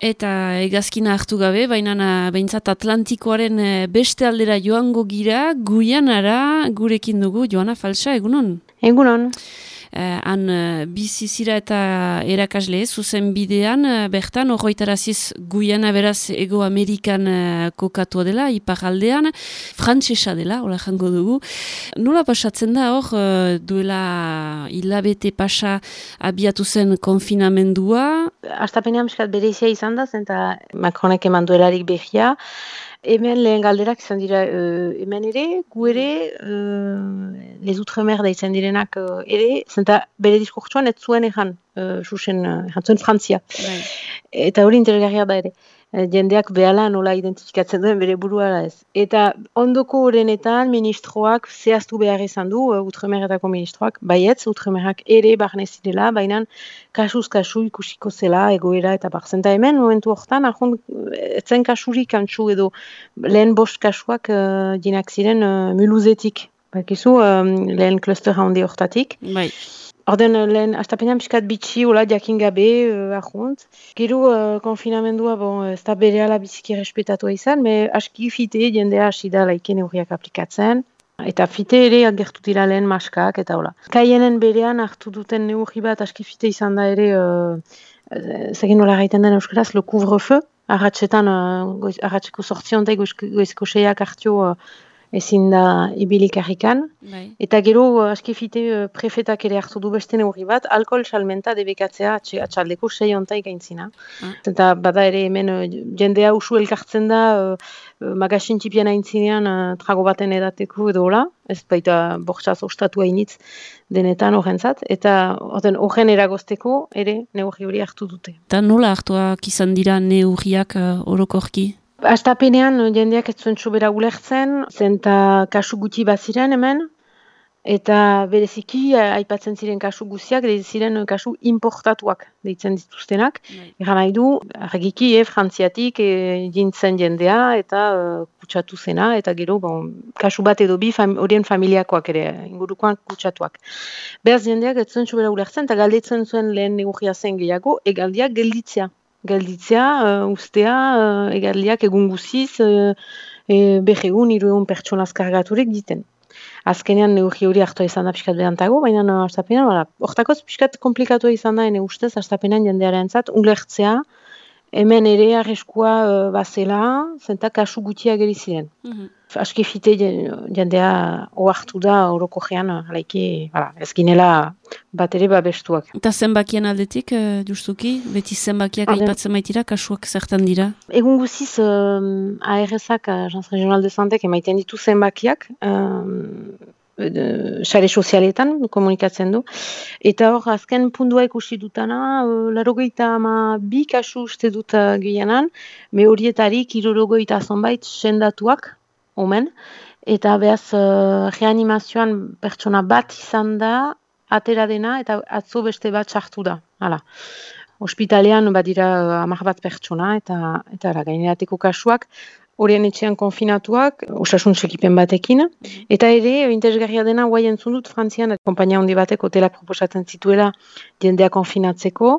Eta egazkina hartu gabe, baina behintzat Atlantikoaren beste aldera joango gira, guianara gurekin dugu, Joana Falsa, egunon? Egunon han uh, bizizira eta erakasle, zuzen bidean, uh, bertan, horretaraziz guiana beraz ego Amerikan kokatu dela, iparaldean, frantsesa dela, hola jango dugu. Nola pasatzen da hor, duela hilabete pasa abiatu zen konfinamendua? Astapenean miskat bere izan da, zenta Macronek eman duelarik behia, Hemen lehen galderak izan dira, uh, hemen ere, gu ere, uh, les outremer da izan direnak uh, ere, zenta bere diskurtsuan ez zuen ezan, uh, susen, uh, zuen Frantzia. Bai. Eta hori interesgarria da ere. Eh, jendeak behala nola identifikatzen duen bere buruara ez. Eta ondoko horrenetan ministroak zehaztu behar izan du, uh, utremeretako ministroak, baietz, utremerak ere barne zirela, baina kasuz kasu ikusiko zela egoera eta bar. Zenta hemen, momentu horretan, ahon, etzen kasurik antxu edo lehen bost kasuak uh, ziren uh, muluzetik. Bakizu, um, lehen kluster handi horretatik. Bai. Orden lehen, astapenean piskat bitxi, hola, diakin gabe, uh, ahunt. Gero, uh, konfinamendua, bon, ez da bere ala biziki respetatua izan, me aski fite jendea hasi da laiken eurriak aplikatzen. Eta fite ere agertu dira lehen maskak, eta hola. Kaienen berean hartu duten neurri bat aski fite izan da ere, uh, zegin nola gaiten den euskaraz, le couvre-feu. Arratxetan, uh, arratxeko sortziontek goizko seiak hartio uh, ezin da ibilik harrikan. Bai. Eta gero, askifite uh, prefetak ere hartu du beste neurri bat, alkohol salmenta debekatzea atxaldeko sei ontai gaintzina. Ah. Eta bada ere hemen uh, jendea usu elkartzen da, uh magasin txipian aintzinean trago baten edateko edo hola, ez baita bortxaz ostatu hainitz denetan horrentzat, eta horren eragozteko ere neurri hori hartu dute. Eta nola hartuak izan dira neurriak uh, orokorki? Astapenean jendeak ez zuen txobera ulertzen, zenta kasu guti baziren hemen, eta bereziki eh, aipatzen ziren kasu guziak, ziren kasu importatuak deitzen dituztenak. Bai. Egan nahi du, argiki, e, frantziatik e, jintzen jendea eta kutsatu zena, eta gero, bon, kasu bat edo bi horien familiakoak ere, ingurukoan kutsatuak. Beraz jendeak ez zuen txobera ulertzen, eta galdetzen zuen lehen neguria zen gehiago, egaldiak gelditzea gelditzea, uh, ustea, uh, egarliak egun guziz, uh, e, behegun iruegun pertsona azkargaturik diten. Azkenean neurri hori hartua izan da pixkat behantago, baina no, astapenean, hortakoz pixkat komplikatu izan da, ene ustez, astapenean jendearen zat, ulertzea, hemen ere arriskua uh, bazela, zenta kasu gutia geri ziren. Mm -hmm. Aski fite jendea oartu da oroko gean, alaiki, ez ginela bat ere babestuak. Eta zenbakien aldetik, uh, justuki, beti zenbakiak aipatzen baitira, kasuak zertan dira? Egun guziz, uh, ARS-ak, Agence Regional de Santek, emaiten ditu zenbakiak, sare sozialetan komunikatzen du. Eta hor, azken pundua ikusi dutana, uh, larogeita ama bi kasu uste dut uh, gehianan, me horietarik irurogeita zonbait sendatuak, omen, eta behaz uh, reanimazioan pertsona bat izan da, atera dena, eta atzo beste bat sartu da. Hala. Hospitalean badira amak bat pertsona, eta, eta gainerateko kasuak, horien etxean konfinatuak, osasun sekipen batekin. Eta ere, interesgarria dena, guai entzun dut, Frantzian, kompainia handi batek hotelak proposatzen zituela jendea konfinatzeko.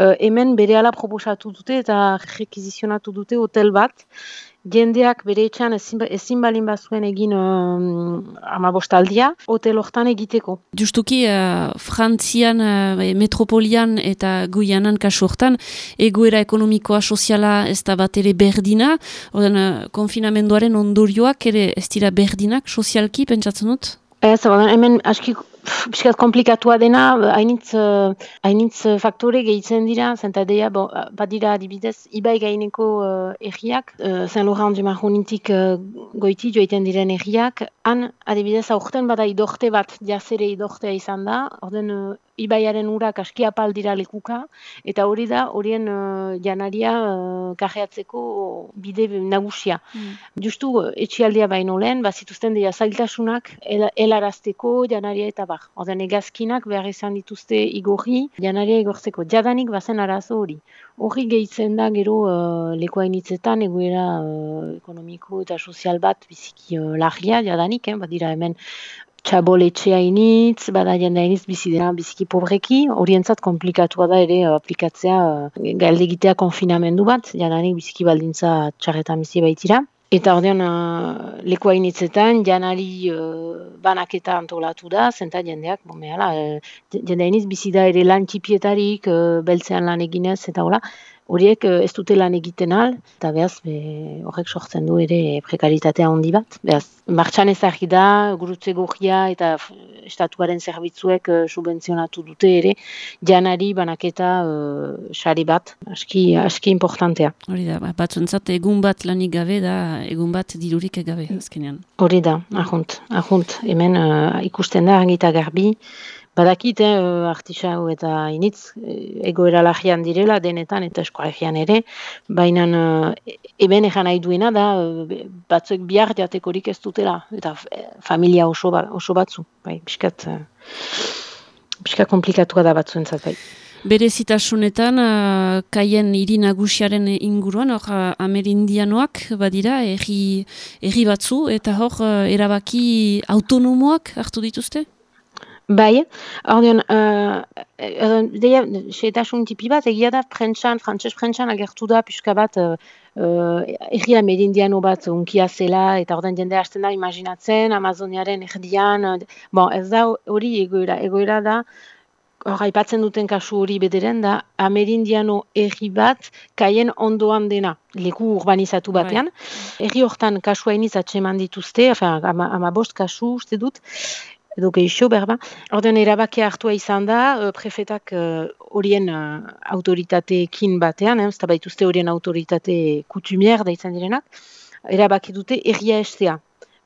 Uh, hemen bere proposatu dute eta rekizizionatu dute hotel bat, jendeak bere etxean ezin, ezin balin bazuen egin um, amabostaldia, hotel hortan egiteko. Justuki, uh, Frantzian, uh, metropolian eta guianan kasu hortan, egoera ekonomikoa soziala ez da bat ere berdina, oden, uh, konfinamenduaren ondorioak ere ez dira berdinak sozialki, pentsatzen dut? Ez, hemen aski Piskat komplikatua dena, hainitz, hainitz faktore gehitzen dira, zenta deia, bo, badira adibidez, ibai gaineko uh, erriak, uh, Saint Laurent du Maronitik uh, goiti joiten diren erriak, han adibidez aurten bada idorte bat, jazere idortea izan da, orden uh, ibaiaren urak askia dira lekuka, eta hori da, horien uh, janaria uh, kajeatzeko bide nagusia. Mm. Justu, etxialdia baino lehen, bazituzten dira zailtasunak helarazteko janaria eta bar. Oden egazkinak behar izan dituzte igorri, janaria igortzeko. Jadanik bazen arazo hori. Horri gehitzen da gero uh, lekoa initzetan egoera uh, ekonomiko eta sozial bat biziki uh, lagia jadanik, eh? badira hemen txaboletxea initz, bada jende initz bizi dena biziki pobreki, horientzat komplikatua da ere aplikatzea galdegitea konfinamendu bat, jananik biziki baldintza txarretan bizi baitira. Eta ordean uh, leku hainitzetan, janari uh, banaketa antolatu da, zenta jendeak, bon, mehala, uh, jende hainitz bizi da ere lan txipietarik, uh, beltzean lan eginez, eta hola, horiek eh, ez dute lan egiten al, eta behaz, horrek sortzen du ere prekaritatea handi bat. Behaz, martxan ezagri da, gurutze gorria eta estatuaren zerbitzuek uh, subentzionatu dute ere, janari banaketa uh, sari bat, aski, aski importantea. Hori da, batzuntzat egun bat lanik gabe da, egun bat dirurik gabe, azkenean. Hori da, ahunt, ahunt, hemen ikusten da, angita garbi, Badakit, eh, artisau eta initz, eh, egoera lagian direla, denetan eta eskoagian ere, baina eh, eben egan nahi duena da, eh, batzuek bihar jatekorik ez dutela, eta familia oso, ba, oso batzu, bai, biskat, biskat komplikatua da batzuen zatai. Bere zitasunetan, uh, kaien hiri nagusiaren inguruan, hor uh, amerindianoak badira, erri, erri batzu, eta hor erabaki autonomoak hartu dituzte? Bai, ordean, uh, deia, xeetasun tipi bat, egia da, prentxan, frantxez prentxan agertu da, pixka bat, uh, erria merindiano bat unkia zela, eta ordean jende hasten da, imaginatzen, Amazoniaren erdian, bon, ez da hori egoera, egoera da, hor aipatzen duten kasu hori bederen da, amerindiano erri bat, kaien ondoan dena, leku urbanizatu batean. Bai. Erri hortan kasua iniz atseman dituzte, ama, ama bost kasu uste dut, edo geixo berba. Ordean erabakia hartua izan da, uh, prefetak uh, horien uh, autoritateekin batean, ez da baituzte horien autoritate kutumier da izan direnak, erabaki dute erria estea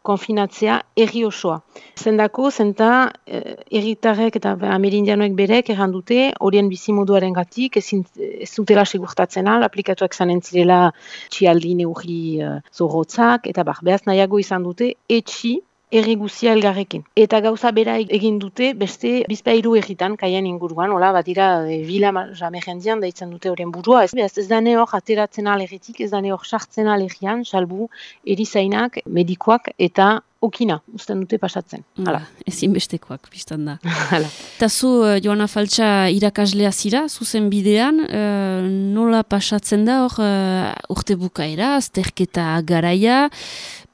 konfinatzea erri osoa. Zendako, zenta erritarrek eta amerindianoek berek errandute horien bizimoduaren gatik ez, ez zutela segurtatzen al, aplikatuak zanen zirela txialdi neurri uh, zorrotzak, eta bar, behaz nahiago izan dute etxi erri guzia elgarrekin. Eta gauza bera egin dute beste bizpairu erritan kaien inguruan, hola, bat dira, e, vila jamegendian daitzen dute horien burua. Ez, ez, ez dane hor ateratzen alerritik, ez dane hor sartzen alerrian, salbu erizainak, medikoak eta okina, usten dute pasatzen. Hala. Ezin bestekoak, biztan da. Hala. Eta zu, uh, Joana Faltsa, irakaslea zira, zuzen bidean, uh, nola pasatzen da hor uh, urte bukaera, azterketa garaia,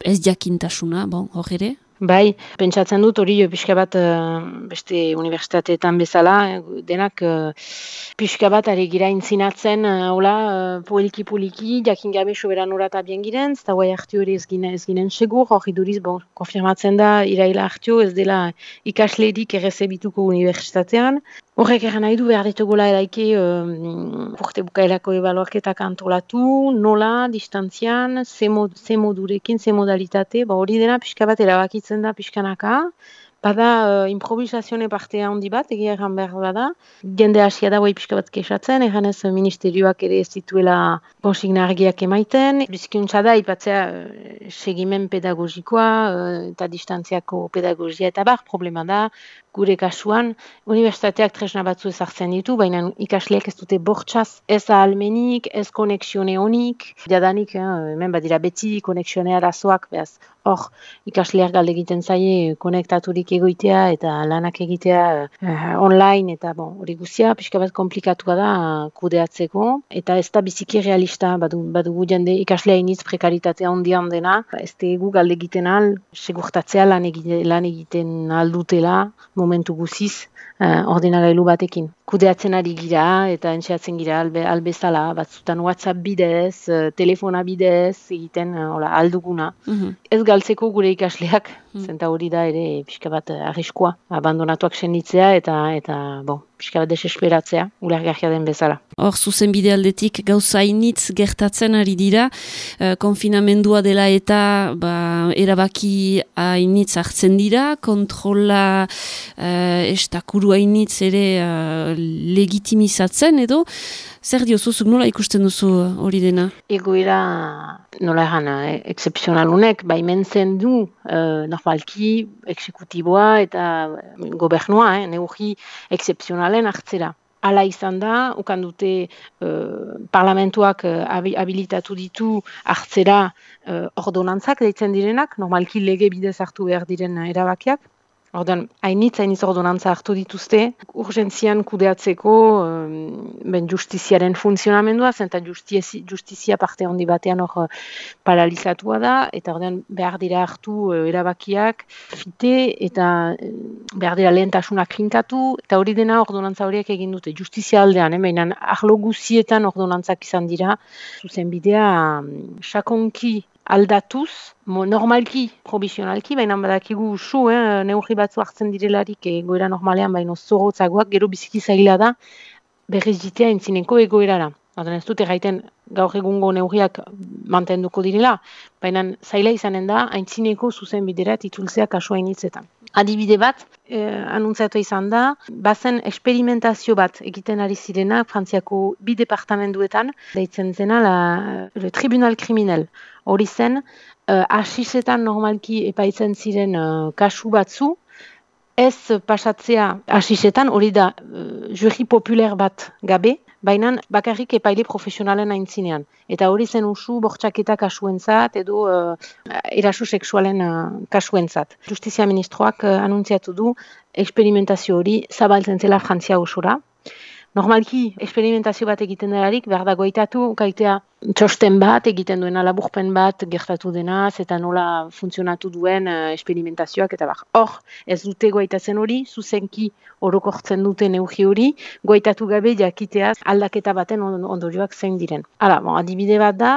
ez jakintasuna, bon, hor ere? Bai, pentsatzen dut hori pixka bat uh, beste unibertsitateetan bezala, eh, denak uh, pixka bat ari gira intzinatzen, hola, uh, poliki-poliki, jakin gabe soberan horata bien giren, eta guai hartio hori ez ginen, ez ginen segur, hori duriz, bon, konfirmatzen da, iraila hartio ez dela ikaslerik errezebituko unibertsitatean, Horrek eran nahi du behar ditugula eraiki um, urte bukaerako ebaluaketak antolatu, nola, distantzian, ze, mod, ze modurekin, ze modalitate, ba, hori dena pixka bat erabakitzen da pixkanaka, Bada uh, improvisazione partea handi bat, egia egan behar bada. Gende hasia da guai pixka bat kesatzen, egan ez ministerioak ere ez dituela argiak emaiten. Bizikuntza da, ipatzea uh, segimen pedagogikoa uh, eta distantziako pedagogia eta bar, problema da, gure kasuan, universitateak tresna batzu ezartzen ditu, baina ikasleak ez dute bortxaz, ez ahalmenik, ez konexione honik, jadanik, eh, hemen badira beti konexione arazoak, behaz, hor, ikasleak galde egiten zaie konektaturik egoitea eta lanak egitea eh, online, eta bon, hori guzia, pixka bat komplikatua da kudeatzeko, eta ez da biziki realista, badu, badu jende ikaslea iniz prekaritatea ondian dena, ez gu galde egiten al, segurtatzea lan egiten, lan egiten aldutela, momentu guziz uh, ordenagailu batekin. Kudeatzen ari gira eta entxeatzen gira albe, albezala, batzutan WhatsApp bidez, uh, telefona bidez, egiten uh, alduguna. Mhm. Ez galtzeko gure ikasleak, mm. zenta hori da ere pixka bat arriskoa, abandonatuak senditzea eta, eta bon, pixka bat desesperatzea, ulergarria den bezala. Hor, zuzen bide aldetik gauza initz gertatzen ari dira, uh, konfinamendua dela eta ba, erabaki hainitz hartzen dira, kontrola uh, estakuru hainitz ere uh, legitimizatzen edo, zer diozuzuk nola ikusten duzu hori dena? Egoera nola egan, eh, excepzionalunek, baimen zen du, uh, normalki, eksekutiboa eta gobernua, eh, neugi excepzionalen hartzera. Hala izan da, ukan dute uh, parlamentuak uh, habilitatu ditu hartzera uh, ordonantzak deitzen direnak, normalki lege bidez hartu behar diren erabakiak. Ordan, hainitz, hainitz ordonantza hartu dituzte, urgentzian kudeatzeko ben justiziaren funtzionamendua, zenta justizia parte handi batean hor paralizatua da, eta ordan behar dira hartu erabakiak, fite, eta behar dira lehentasunak finkatu, eta hori dena ordonantza horiek egin dute, justizia aldean, eh, behinan, ahlo guzietan ordonantzak izan dira, zuzen bidea, sakonki aldatuz, mo, normalki, provisionalki, baina badakigu usu, eh, neurri batzu hartzen direlarik egoera normalean, baina zorrotzagoak, gero biziki zaila da, berriz jitea entzineko egoerara. Baina ez dute gaiten gaur egungo neurriak mantenduko direla, baina zaila izanen da, aintzineko zuzen bidera titulzea kasua initzetan. Adibide bat, eh, anuntziatu izan da, bazen eksperimentazio bat egiten ari zirena Frantziako bi departamenduetan, deitzen zena la, le tribunal kriminel hori zen, uh, asisetan normalki epaitzen ziren uh, kasu batzu, ez pasatzea asisetan hori da uh, juri populer bat gabe, baina bakarrik epaile profesionalen aintzinean. Eta hori zen usu bortxaketa kasuentzat edo uh, erasu seksualen uh, kasuentzat. Justizia ministroak uh, anuntziatu du eksperimentazio hori zabaltzen zela Frantzia usura. Normalki, eksperimentazio bat egiten delarik, behar da goitatu, kaitea txosten bat, egiten duena laburpen bat, gertatu denaz, eta nola funtzionatu duen uh, eksperimentazioak, eta bar. Hor, ez dute goitatzen hori, zuzenki orokortzen dute neugi hori, goitatu gabe jakiteaz aldaketa baten ondorioak zein diren. Hala, bon, adibide bat da,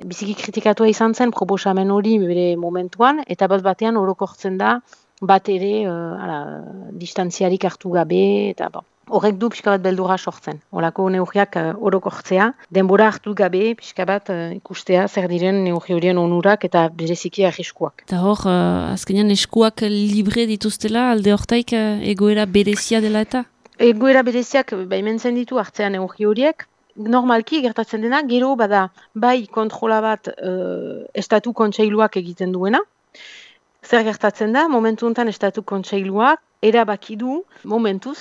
biziki kritikatua izan zen, proposamen hori bere momentuan, eta bat batean orokortzen da, bat ere, uh, distantziarik hartu gabe, eta bon horrek du pixka bat beldura sortzen. Horako neurriak uh, orokortzea, denbora hartu gabe pixka bat uh, ikustea zer diren neurri horien onurak eta bereziki arriskuak. Eta hor, uh, azkenean eskuak libre dituztela alde hortaik uh, egoera berezia dela eta? Egoera bereziak baimentzen ditu hartzean neurri horiek, normalki gertatzen dena, gero bada bai kontrola bat uh, estatu kontseiluak egiten duena, Zer gertatzen da, momentu honetan estatu kontseiluak erabaki du momentuz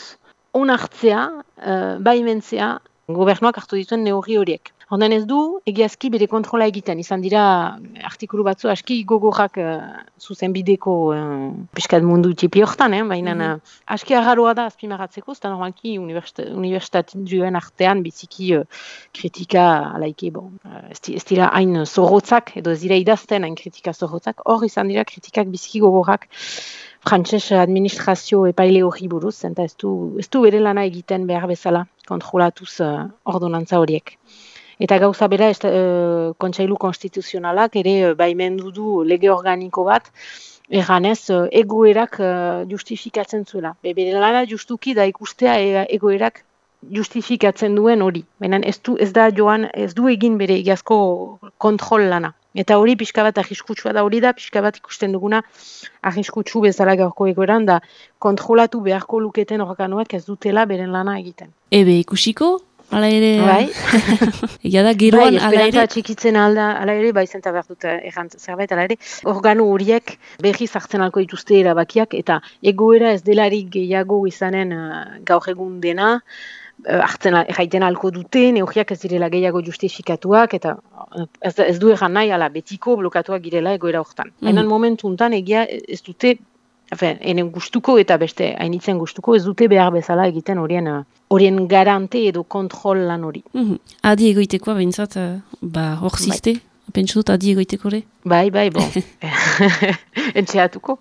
onartzea, uh, baimentzea, gobernuak hartu dituen neurri horiek. Honden ez du, egiazki bere kontrola egiten, izan dira artikulu batzu aski gogorrak uh, zuzen bideko uh, peskat mundu tipi hortan, eh? baina mm aski agarroa da azpimaratzeko, eta normalki universitat duen artean biziki uh, kritika alaike, bon, uh, ez dira hain zorrotzak, edo ez dira idazten hain kritika zorrotzak, hor izan dira kritikak biziki gogorrak frantses administrazio epaile hori buruz, eta ez du, ez du bere lana egiten behar bezala kontrolatuz uh, ordonantza horiek. Eta gauza bera, ez, uh, kontsailu konstituzionalak ere uh, baimendu du lege organiko bat, eganez uh, egoerak justifikatzen zuela. Be, bere lana justuki da ikustea e, egoerak justifikatzen duen hori. Baina ez, du, ez da joan, ez du egin bere egiazko kontrol lana. Eta hori pixka bat ahiskutsua da hori da, pixka bat ikusten duguna ahiskutsu bezala gaurko egoeran da kontrolatu beharko luketen organoak ez dutela beren lana egiten. Ebe ikusiko? Ala ere... Bai. Egia da, giroan, bai, ala ere... txikitzen alda, ala ere, bai zenta behar dut errant zerbait, ala ere, organo horiek berri zartzen alko dituzte erabakiak, eta egoera ez delarik gehiago izanen uh, gaur egun dena, uh, hartzen jaiten alko dute, neogiak ez direla gehiago justifikatuak, eta uh, ez, ez du egan nahi, ala, betiko blokatuak girela egoera hortan. Mm -hmm. momentu untan egia ez dute, Efe, enen gustuko eta beste hainitzen gustuko ez dute behar bezala egiten horien uh, horien garante edo kontrol lan hori. Mm -hmm. Adi egoitekoa behintzat, uh, ba, hor ziste? Bai. Pentsu dut adi egoiteko Bai, bai, bon. Entxeatuko.